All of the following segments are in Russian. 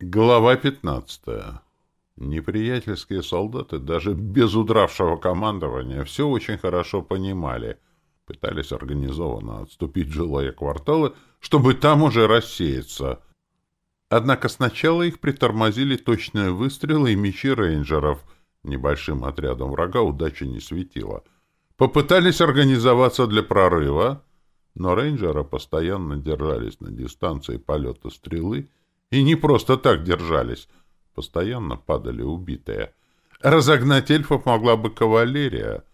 Глава 15. Неприятельские солдаты, даже без удравшего командования, все очень хорошо понимали. Пытались организованно отступить жилые кварталы, чтобы там уже рассеяться. Однако сначала их притормозили точные выстрелы и мечи рейнджеров. Небольшим отрядом врага удача не светила. Попытались организоваться для прорыва, но рейнджеры постоянно держались на дистанции полета стрелы и не просто так держались. Постоянно падали убитые. Разогнать эльфов могла бы кавалерия.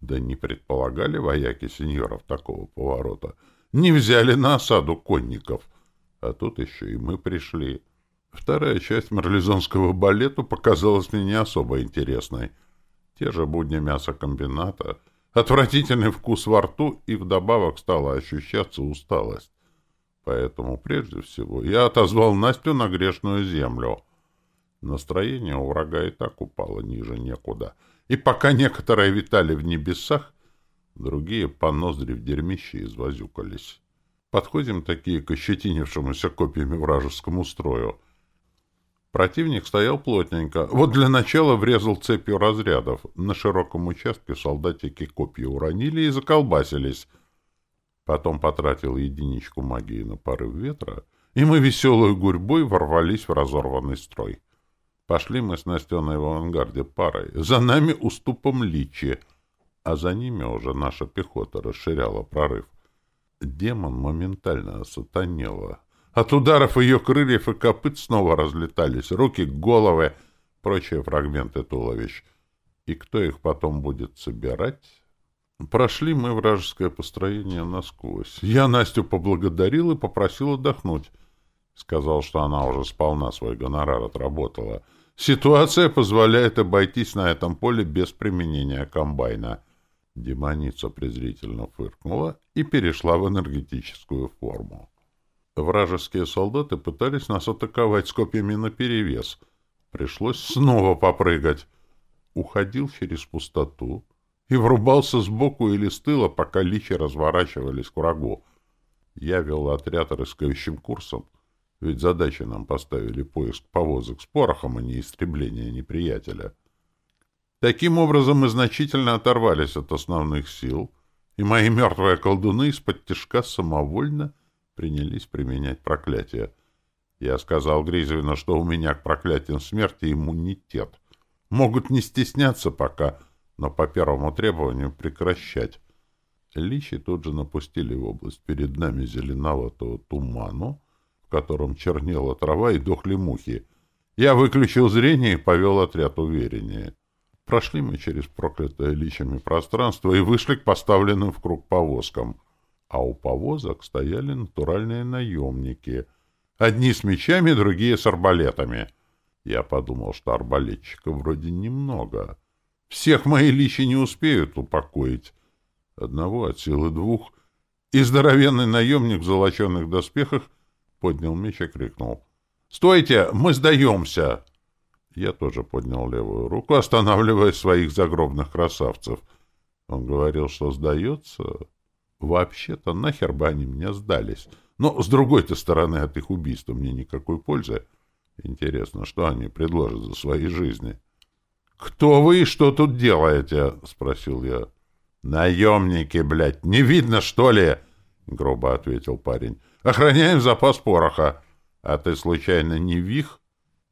Да не предполагали вояки сеньоров такого поворота. Не взяли на осаду конников. А тут еще и мы пришли. Вторая часть марлезонского балета показалась мне не особо интересной. Те же будни мясокомбината, отвратительный вкус во рту и вдобавок стала ощущаться усталость. Поэтому прежде всего я отозвал Настю на грешную землю. Настроение у врага и так упало ниже некуда. И пока некоторые витали в небесах, другие по ноздри в дерьмище извозюкались. Подходим такие к ощетинившемуся копьями вражескому строю. Противник стоял плотненько. Вот для начала врезал цепью разрядов. На широком участке солдатики копья уронили и заколбасились — Потом потратил единичку магии на порыв ветра, и мы веселой гурьбой ворвались в разорванный строй. Пошли мы с Настеной в авангарде парой, за нами уступом личи, а за ними уже наша пехота расширяла прорыв. Демон моментально осатанела. От ударов ее крыльев и копыт снова разлетались руки, головы, прочие фрагменты туловищ. И кто их потом будет собирать... Прошли мы вражеское построение насквозь. Я Настю поблагодарил и попросил отдохнуть. Сказал, что она уже сполна свой гонорар отработала. Ситуация позволяет обойтись на этом поле без применения комбайна. Демоница презрительно фыркнула и перешла в энергетическую форму. Вражеские солдаты пытались нас атаковать с копьями наперевес. Пришлось снова попрыгать. Уходил через пустоту, и врубался сбоку или с тыла, пока личи разворачивались к врагу. Я вел отряд рыскающим курсом, ведь задачи нам поставили поиск повозок с порохом, а не истребление неприятеля. Таким образом мы значительно оторвались от основных сил, и мои мертвые колдуны из-под тяжка самовольно принялись применять проклятие. Я сказал Гризвину, что у меня к проклятиям смерти иммунитет. Могут не стесняться пока — но по первому требованию прекращать. Лищи тут же напустили в область перед нами зеленоватого тумана, в котором чернела трава и дохли мухи. Я выключил зрение и повел отряд увереннее. Прошли мы через проклятое личами пространство и вышли к поставленным в круг повозкам. А у повозок стояли натуральные наемники. Одни с мечами, другие с арбалетами. Я подумал, что арбалетчиков вроде немного — всех мои личи не успеют упокоить. Одного от силы двух. И здоровенный наемник в золоченных доспехах поднял меч и крикнул. «Стойте! Мы сдаемся!» Я тоже поднял левую руку, останавливая своих загробных красавцев. Он говорил, что сдается. Вообще-то нахер бы они меня сдались. Но с другой-то стороны от их убийства мне никакой пользы. Интересно, что они предложат за свои жизни?» «Кто вы и что тут делаете?» — спросил я. «Наемники, блядь, не видно, что ли?» — грубо ответил парень. «Охраняем запас пороха. А ты, случайно, не вих?»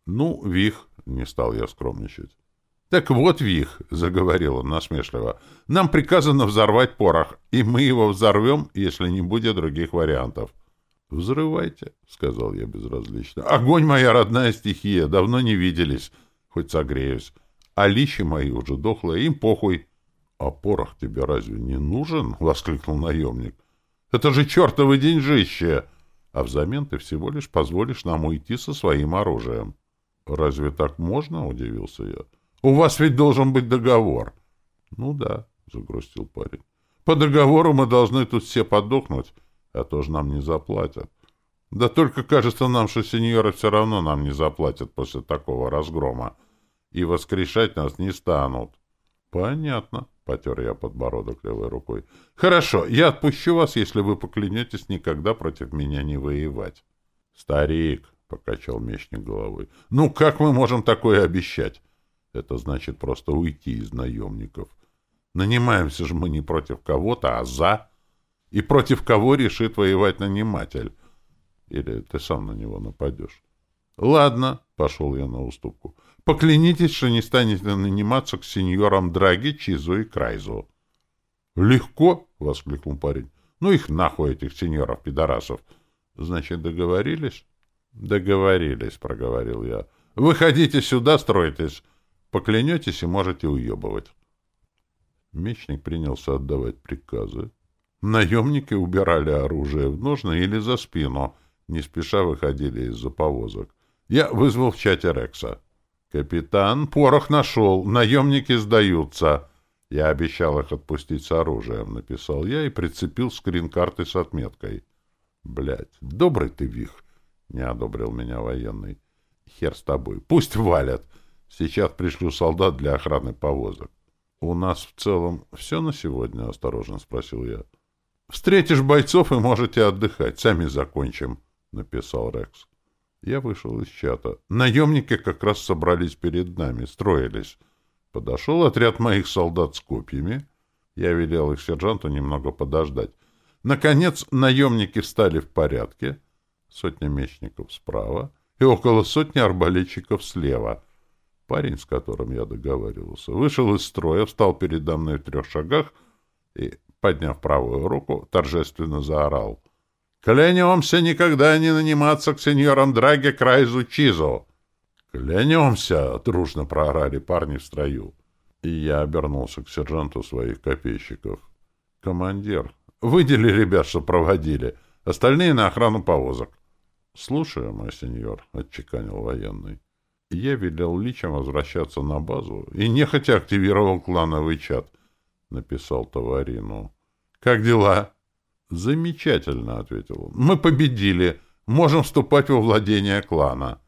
«Ну, вих», — не стал я скромничать. «Так вот, вих», — заговорил он насмешливо, — «нам приказано взорвать порох, и мы его взорвем, если не будет других вариантов». «Взрывайте», — сказал я безразлично. «Огонь — моя родная стихия, давно не виделись. Хоть согреюсь. А Алище мои уже дохло, им похуй. — А порох тебе разве не нужен? — воскликнул наемник. — Это же чертовы деньжище! А взамен ты всего лишь позволишь нам уйти со своим оружием. — Разве так можно? — удивился я. — У вас ведь должен быть договор. — Ну да, — загрустил парень. — По договору мы должны тут все подохнуть, а то же нам не заплатят. Да только кажется нам, что сеньоры все равно нам не заплатят после такого разгрома и воскрешать нас не станут. Понятно, потер я подбородок левой рукой. Хорошо, я отпущу вас, если вы поклянетесь никогда против меня не воевать. Старик, покачал мечник головой. Ну как мы можем такое обещать? Это значит просто уйти из наемников. Нанимаемся же мы не против кого-то, а за. И против кого решит воевать наниматель. Или ты сам на него нападешь. Ладно, пошел я на уступку. Поклянитесь, что не станете наниматься к сеньорам Драги, Чизу и Крайзу. Легко, воскликнул парень. Ну их нахуй этих сеньоров-пидорасов. Значит, договорились? Договорились, проговорил я. Выходите сюда, стройтесь. Поклянетесь и можете уебывать. Мечник принялся отдавать приказы. Наемники убирали оружие в ножны или за спину, не спеша выходили из-за повозок. Я вызвал в чате Рекса. «Капитан, порох нашел, наемники сдаются». «Я обещал их отпустить с оружием», — написал я и прицепил скрин-карты с отметкой. «Блядь, добрый ты, Вих!» — не одобрил меня военный. «Хер с тобой, пусть валят. Сейчас пришлю солдат для охраны повозок». «У нас в целом все на сегодня?» — осторожно спросил я. «Встретишь бойцов и можете отдыхать. Сами закончим», — написал Рекс. Я вышел из чата. Наемники как раз собрались перед нами, строились. Подошел отряд моих солдат с копьями. Я велел их сержанту немного подождать. Наконец наемники встали в порядке. Сотня мечников справа и около сотни арбалетчиков слева. Парень, с которым я договаривался, вышел из строя, встал передо мной в трех шагах и, подняв правую руку, торжественно заорал — Клянемся никогда не наниматься к сеньорам Драге Крайзу Чизо. Клянемся, дружно проорали парни в строю. И я обернулся к сержанту своих копейщиков. Командир, выдели ребят, что проводили. Остальные на охрану повозок. Слушаю, мой сеньор, отчеканил военный. Я велел личам возвращаться на базу и нехотя активировал клановый чат. Написал товарину. Как дела? Замечательно, ответил он. Мы победили. Можем вступать во владение клана.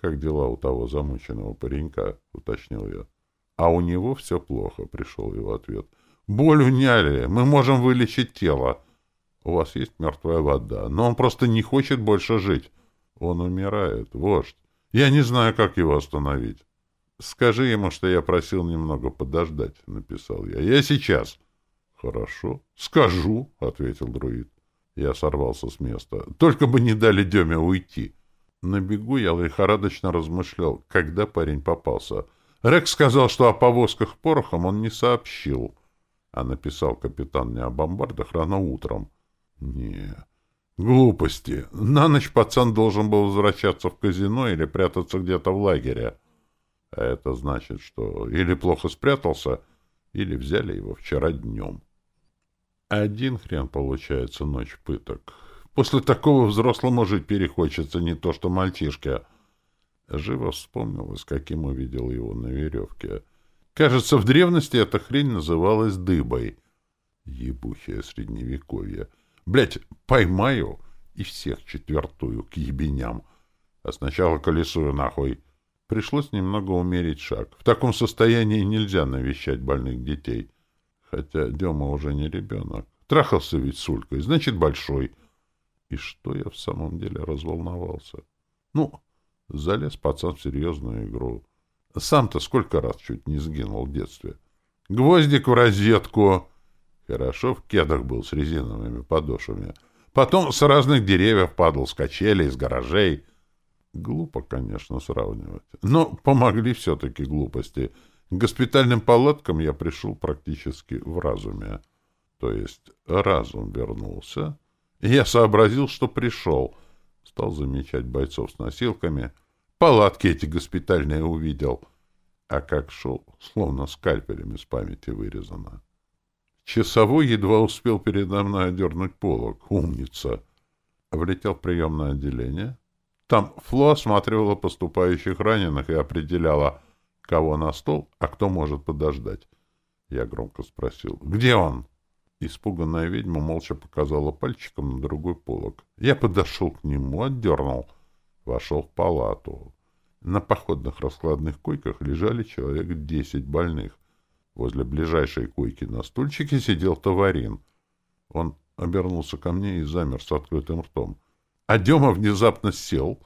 Как дела у того замученного паренька, уточнил я. А у него все плохо, пришел его ответ. Боль уняли. Мы можем вылечить тело. У вас есть мертвая вода, но он просто не хочет больше жить. Он умирает, вождь. Я не знаю, как его остановить. Скажи ему, что я просил немного подождать, написал я. Я сейчас. «Хорошо, скажу», — ответил друид. Я сорвался с места. «Только бы не дали Деме уйти». На бегу я лихорадочно размышлял, когда парень попался. Рекс сказал, что о повозках порохом он не сообщил, а написал капитан не о бомбардах рано утром. Не, глупости. На ночь пацан должен был возвращаться в казино или прятаться где-то в лагере. А это значит, что или плохо спрятался, или взяли его вчера днем. Один хрен получается ночь пыток. После такого взрослому жить перехочется не то что мальчишке. Живо вспомнил, с каким увидел его на веревке. Кажется, в древности эта хрень называлась дыбой. Ебухие средневековье. Блять, поймаю и всех четвертую к ебеням. А сначала колесую нахуй. Пришлось немного умерить шаг. В таком состоянии нельзя навещать больных детей хотя Дема уже не ребенок. Трахался ведь с Улькой, значит, большой. И что я в самом деле разволновался? Ну, залез пацан в серьезную игру. Сам-то сколько раз чуть не сгинул в детстве. Гвоздик в розетку. Хорошо в кедах был с резиновыми подошвами. Потом с разных деревьев падал с качелей, с гаражей. Глупо, конечно, сравнивать. Но помогли все-таки глупости — госпитальным палаткам я пришел практически в разуме. То есть разум вернулся, и я сообразил, что пришел. Стал замечать бойцов с носилками. Палатки эти госпитальные увидел. А как шел, словно скальпелем из памяти вырезано. Часовой едва успел передо мной одернуть полок. Умница! Влетел в приемное отделение. Там Фло осматривала поступающих раненых и определяла — Кого на стол, а кто может подождать? Я громко спросил. «Где он?» Испуганная ведьма молча показала пальчиком на другой полок. Я подошел к нему, отдернул. Вошел в палату. На походных раскладных койках лежали человек десять больных. Возле ближайшей койки на стульчике сидел товарин. Он обернулся ко мне и замер с открытым ртом. А Дема внезапно сел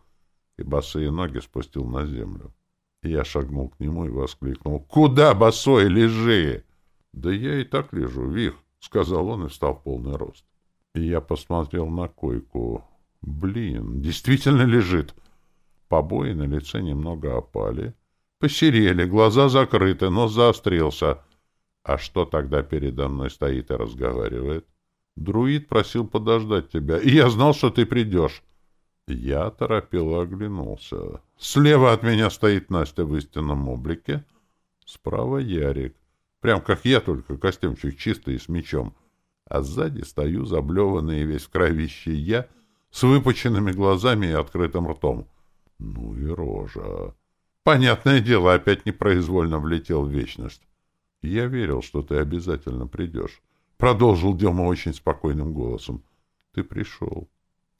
и босые ноги спустил на землю. Я шагнул к нему и воскликнул. «Куда, босой, лежи!» «Да я и так лежу, Вих!» — сказал он и встал в полный рост. И я посмотрел на койку. «Блин, действительно лежит!» Побои на лице немного опали. Посерели, глаза закрыты, нос заострился. А что тогда передо мной стоит и разговаривает? Друид просил подождать тебя, и я знал, что ты придешь. Я торопело оглянулся. Слева от меня стоит Настя в истинном облике. Справа Ярик. Прям как я, только костюмчик чистый и с мечом. А сзади стою заблеванный весь в кровище я с выпученными глазами и открытым ртом. Ну и рожа. Понятное дело, опять непроизвольно влетел в вечность. Я верил, что ты обязательно придешь. Продолжил Дема очень спокойным голосом. Ты пришел.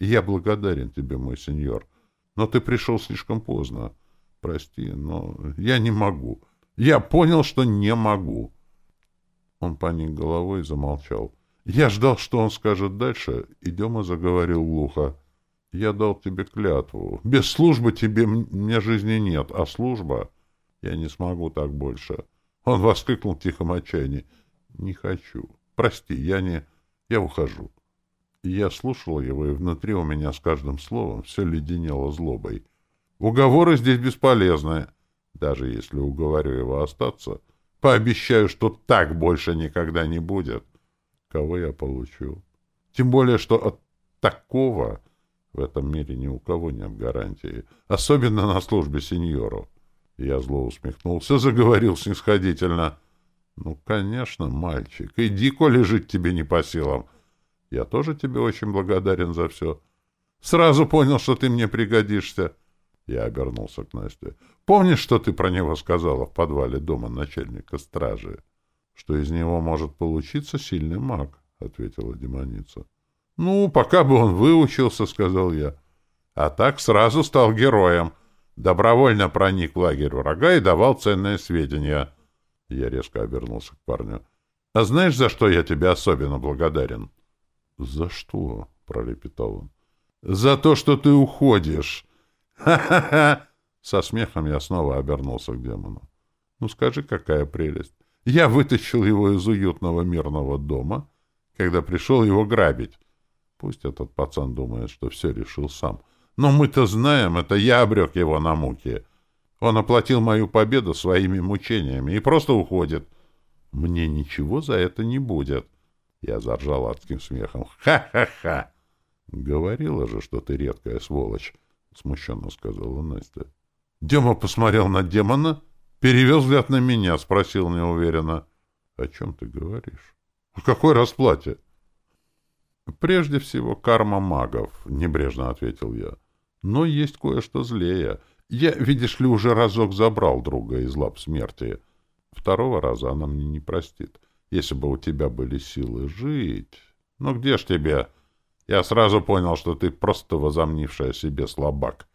Я благодарен тебе, мой сеньор, но ты пришел слишком поздно. Прости, но я не могу. Я понял, что не могу. Он поник головой и замолчал. Я ждал, что он скажет дальше, и Дема заговорил глухо. Я дал тебе клятву. Без службы тебе мне жизни нет, а служба... Я не смогу так больше. Он воскликнул в тихом отчаянии. Не хочу. Прости, я не... Я ухожу. Я слушал его, и внутри у меня с каждым словом все леденело злобой. Уговоры здесь бесполезны. Даже если уговорю его остаться, пообещаю, что так больше никогда не будет. Кого я получу? Тем более, что от такого в этом мире ни у кого нет гарантии. Особенно на службе сеньору. Я зло усмехнулся, заговорил снисходительно. «Ну, конечно, мальчик, иди, коли жить тебе не по силам». Я тоже тебе очень благодарен за все. Сразу понял, что ты мне пригодишься. Я обернулся к Насте. Помнишь, что ты про него сказала в подвале дома начальника стражи? Что из него может получиться сильный маг, ответила демоница. Ну, пока бы он выучился, сказал я. А так сразу стал героем. Добровольно проник в лагерь врага и давал ценные сведения. Я резко обернулся к парню. А знаешь, за что я тебе особенно благодарен? «За что?» — пролепетал он. «За то, что ты уходишь!» «Ха-ха-ха!» Со смехом я снова обернулся к демону. «Ну скажи, какая прелесть! Я вытащил его из уютного мирного дома, когда пришел его грабить. Пусть этот пацан думает, что все решил сам. Но мы-то знаем, это я обрек его на муки. Он оплатил мою победу своими мучениями и просто уходит. Мне ничего за это не будет». Я заржал адским смехом. «Ха-ха-ха!» «Говорила же, что ты редкая сволочь», — смущенно сказала Настя. Дема посмотрел на демона, перевел взгляд на меня, спросил неуверенно. «О чем ты говоришь?» «О какой расплате?» «Прежде всего, карма магов», — небрежно ответил я. «Но есть кое-что злее. Я, видишь ли, уже разок забрал друга из лап смерти. Второго раза она мне не простит если бы у тебя были силы жить. Ну где ж тебе? Я сразу понял, что ты просто возомнившая себе слабак.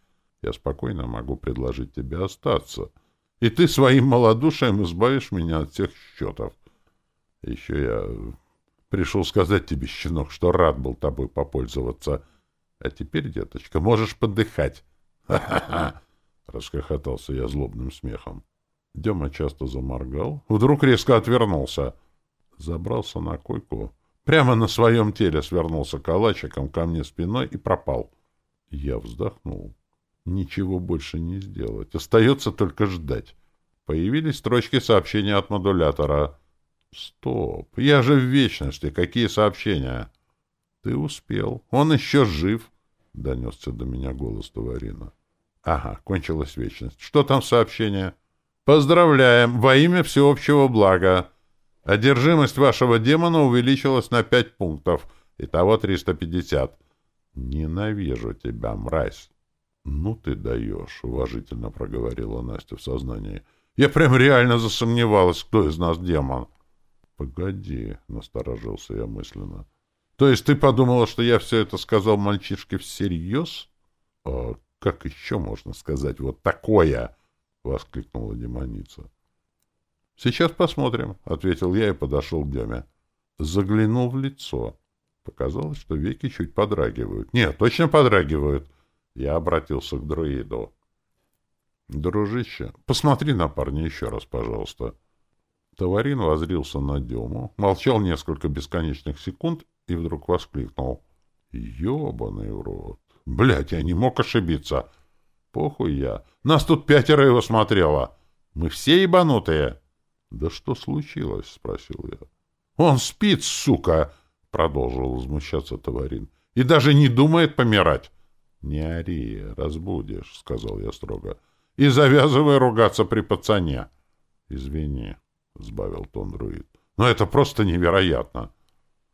Я спокойно могу предложить тебе остаться. И ты своим малодушием избавишь меня от всех счетов. Еще я пришел сказать тебе, щенок, что рад был тобой попользоваться. А теперь, деточка, можешь подыхать. Расхохотался я злобным смехом. Дема часто заморгал, вдруг резко отвернулся — забрался на койку прямо на своем теле свернулся калачиком ко мне спиной и пропал. Я вздохнул. Ничего больше не сделать. Остается только ждать. Появились строчки сообщения от модулятора. Стоп, я же в вечности. Какие сообщения? Ты успел. Он еще жив, — донесся до меня голос Товарина. Ага, кончилась вечность. Что там сообщение? Поздравляем! Во имя всеобщего блага! Одержимость вашего демона увеличилась на пять пунктов. Итого 350. Ненавижу тебя, мразь. Ну ты даешь, уважительно проговорила Настя в сознании. Я прям реально засомневалась, кто из нас демон. Погоди, насторожился я мысленно. То есть ты подумала, что я все это сказал мальчишке всерьез? А как еще можно сказать вот такое? Воскликнула демоница. Сейчас посмотрим, — ответил я и подошел к Деме. Заглянул в лицо. Показалось, что веки чуть подрагивают. Нет, точно подрагивают. Я обратился к друиду. Дружище, посмотри на парня еще раз, пожалуйста. Товарин возрился на Дему, молчал несколько бесконечных секунд и вдруг воскликнул. "Ебаный рот! Блядь, я не мог ошибиться! Похуй я! Нас тут пятеро его смотрело! Мы все ебанутые! «Да что случилось?» — спросил я. «Он спит, сука!» — продолжил возмущаться Товарин. «И даже не думает помирать!» «Не ори, разбудишь», — сказал я строго. «И завязывай ругаться при пацане». «Извини», — сбавил тон друид. «Но это просто невероятно!»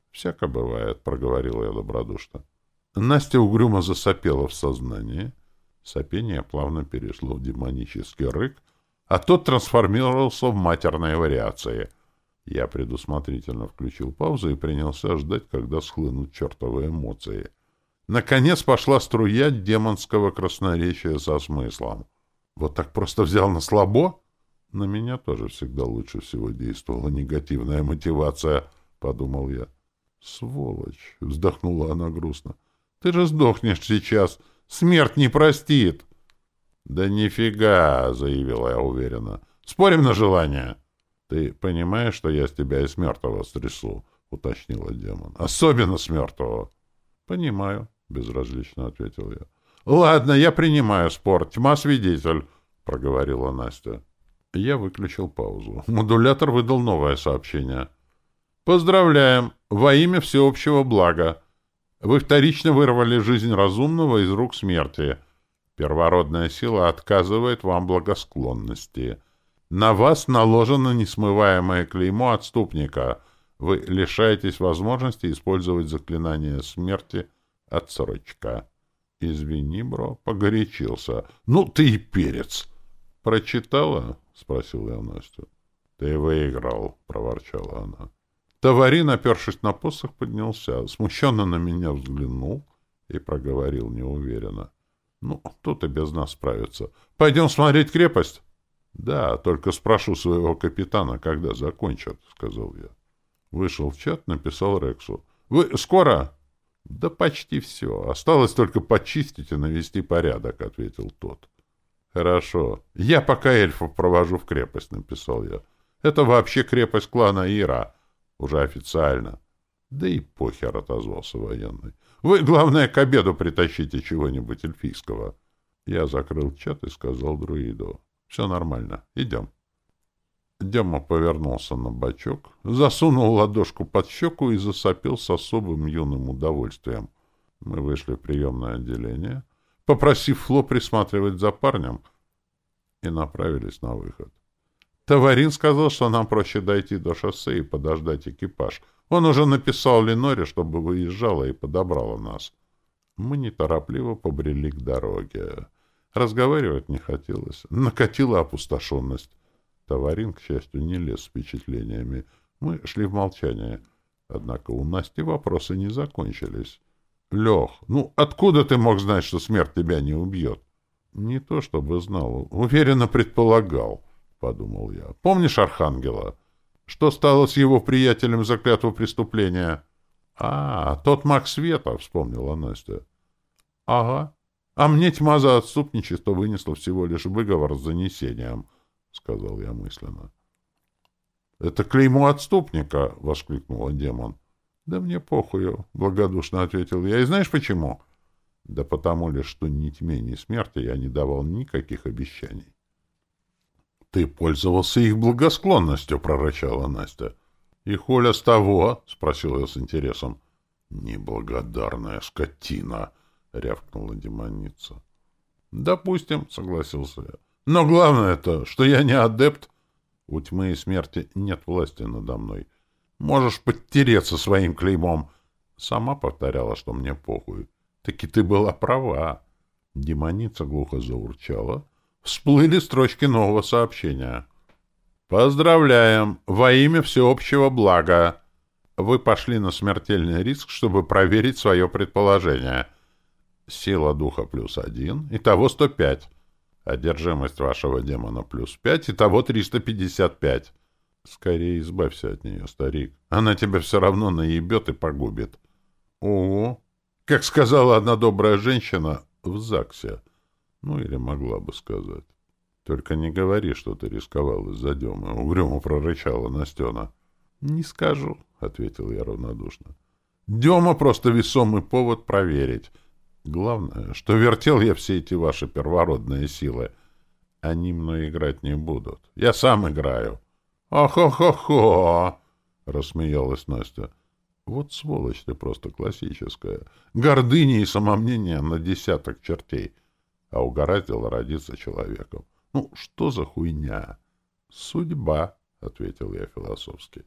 «Всяко бывает», — проговорил я добродушно. Настя угрюмо засопела в сознании. Сопение плавно перешло в демонический рык, а тот трансформировался в матерные вариации. Я предусмотрительно включил паузу и принялся ждать, когда схлынут чертовы эмоции. Наконец пошла струя демонского красноречия со смыслом. Вот так просто взял на слабо? На меня тоже всегда лучше всего действовала негативная мотивация, — подумал я. «Сволочь!» — вздохнула она грустно. «Ты же сдохнешь сейчас! Смерть не простит!» Да нифига, заявила я уверенно. Спорим на желание. Ты понимаешь, что я с тебя и с мертвого стрясу, уточнила демон. Особенно с мертвого. Понимаю, безразлично ответил я. Ладно, я принимаю спор. Тьма свидетель, проговорила Настя. Я выключил паузу. Модулятор выдал новое сообщение. «Поздравляем! Во имя всеобщего блага! Вы вторично вырвали жизнь разумного из рук смерти. Первородная сила отказывает вам благосклонности. На вас наложено несмываемое клеймо отступника. Вы лишаетесь возможности использовать заклинание смерти «Отсрочка». Извини, бро, погорячился. Ну ты и перец! Прочитала? — спросил я Настю. — Ты выиграл, — проворчала она. Товарин, опершись на посох, поднялся, смущенно на меня взглянул и проговорил неуверенно. — ну, а кто-то без нас справится. Пойдем смотреть крепость. — Да, только спрошу своего капитана, когда закончат, — сказал я. Вышел в чат, написал Рексу. — Вы скоро? — Да почти все. Осталось только почистить и навести порядок, — ответил тот. — Хорошо. Я пока эльфов провожу в крепость, — написал я. — Это вообще крепость клана Ира. Уже официально. — Да и похер, — отозвался военный. Вы, главное, к обеду притащите чего-нибудь эльфийского. Я закрыл чат и сказал друиду. Все нормально, идем. Дема повернулся на бочок, засунул ладошку под щеку и засопил с особым юным удовольствием. Мы вышли в приемное отделение, попросив Фло присматривать за парнем, и направились на выход. Товарин сказал, что нам проще дойти до шоссе и подождать экипаж — он уже написал Леноре, чтобы выезжала и подобрала нас. Мы неторопливо побрели к дороге. Разговаривать не хотелось. Накатила опустошенность. Товарин, к счастью, не лез с впечатлениями. Мы шли в молчание. Однако у Насти вопросы не закончились. «Лех, ну откуда ты мог знать, что смерть тебя не убьет?» «Не то чтобы знал, уверенно предполагал», — подумал я. «Помнишь Архангела?» Что стало с его приятелем заклятого преступления? — А, тот маг света, — вспомнила Настя. — Ага. А мне тьма за отступничество вынесла всего лишь выговор с занесением, — сказал я мысленно. — Это клеймо отступника, — воскликнула демон. — Да мне похую, — благодушно ответил я. — И знаешь почему? — Да потому лишь, что ни тьме, ни смерти я не давал никаких обещаний. Ты пользовался их благосклонностью, прорычала Настя. И хуля с того? спросил я с интересом. Неблагодарная скотина, рявкнула демоница. Допустим, согласился я. Но главное то, что я не адепт. У тьмы и смерти нет власти надо мной. Можешь подтереться своим клеймом. Сама повторяла, что мне похуй. Таки ты была права. Демоница глухо заурчала, всплыли строчки нового сообщения. «Поздравляем! Во имя всеобщего блага! Вы пошли на смертельный риск, чтобы проверить свое предположение. Сила духа плюс один, итого 105. Одержимость вашего демона плюс пять, итого 355. Скорее избавься от нее, старик. Она тебя все равно наебет и погубит». «Ого!» Как сказала одна добрая женщина в ЗАГСе — ну или могла бы сказать. Только не говори, что ты рисковал из-за Демы. Угрюмо прорычала Настена. Не скажу, ответил я равнодушно. Дема просто весомый повод проверить. Главное, что вертел я все эти ваши первородные силы. Они мной играть не будут. Я сам играю. «Охо-хо-хо!» — рассмеялась Настя. «Вот сволочь ты просто классическая. Гордыня и самомнение на десяток чертей а угораздило родиться человеком. Ну, что за хуйня? Судьба, — ответил я философски.